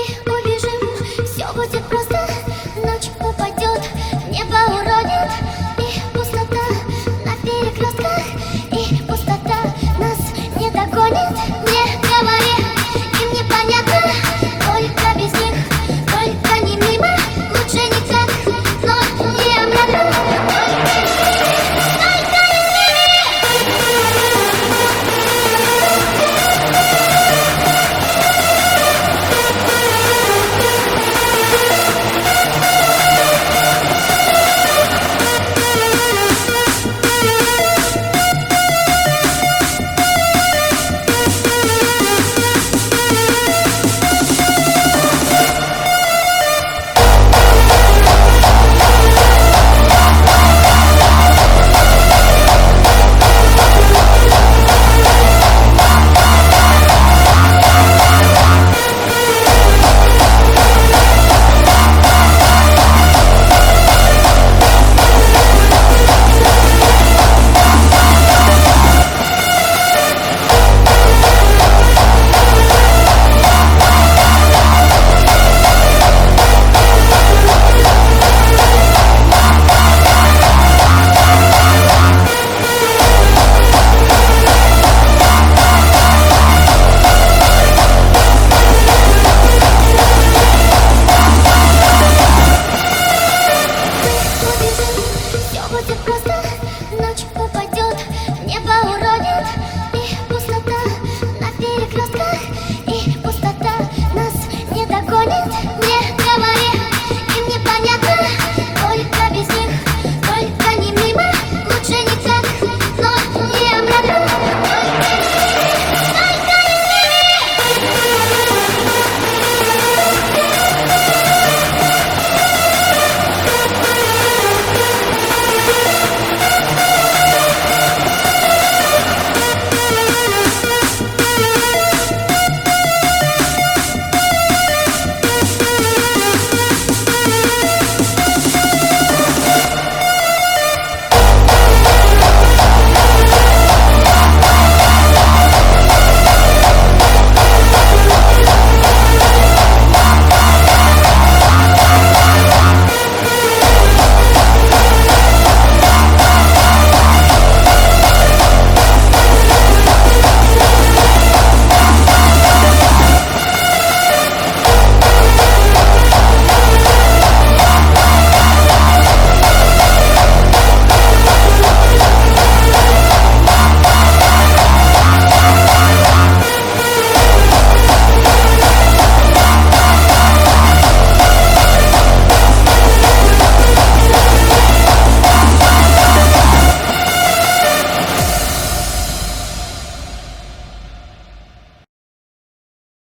me not your